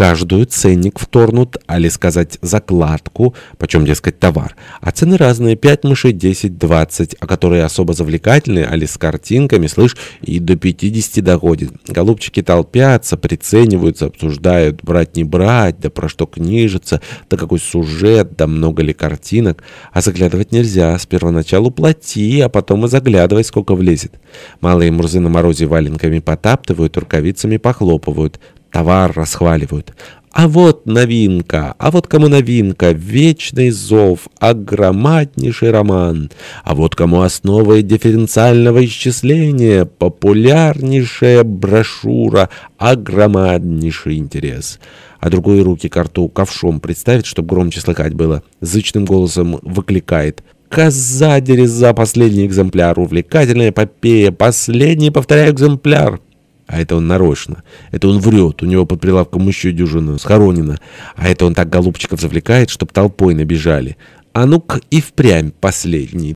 каждую ценник вторнут, али сказать закладку, почем, дескать, товар. А цены разные, пять мышей, десять, двадцать, а которые особо завлекательные, али с картинками, слышь, и до пятидесяти доходит. Голубчики толпятся, прицениваются, обсуждают, брать не брать, да про что книжится, да какой сюжет, да много ли картинок. А заглядывать нельзя, с первоначалу плати, а потом и заглядывай, сколько влезет. Малые мурзы на морозе валенками потаптывают, рукавицами похлопывают товар расхваливают. А вот новинка, а вот кому новинка, вечный зов, огромаднейший роман. А вот кому основа дифференциального исчисления, популярнейшая брошюра, огромаднейший интерес. А другой руки к рту ковшом представит, чтобы громче слыхать было. Зычным голосом выкликает «Коза дереза, последний экземпляр, увлекательная эпопея, последний, повторяю, экземпляр». А это он нарочно. Это он врет. У него под прилавком еще дюжина схоронено. А это он так голубчиков завлекает, чтоб толпой набежали. А ну-ка и впрямь последний.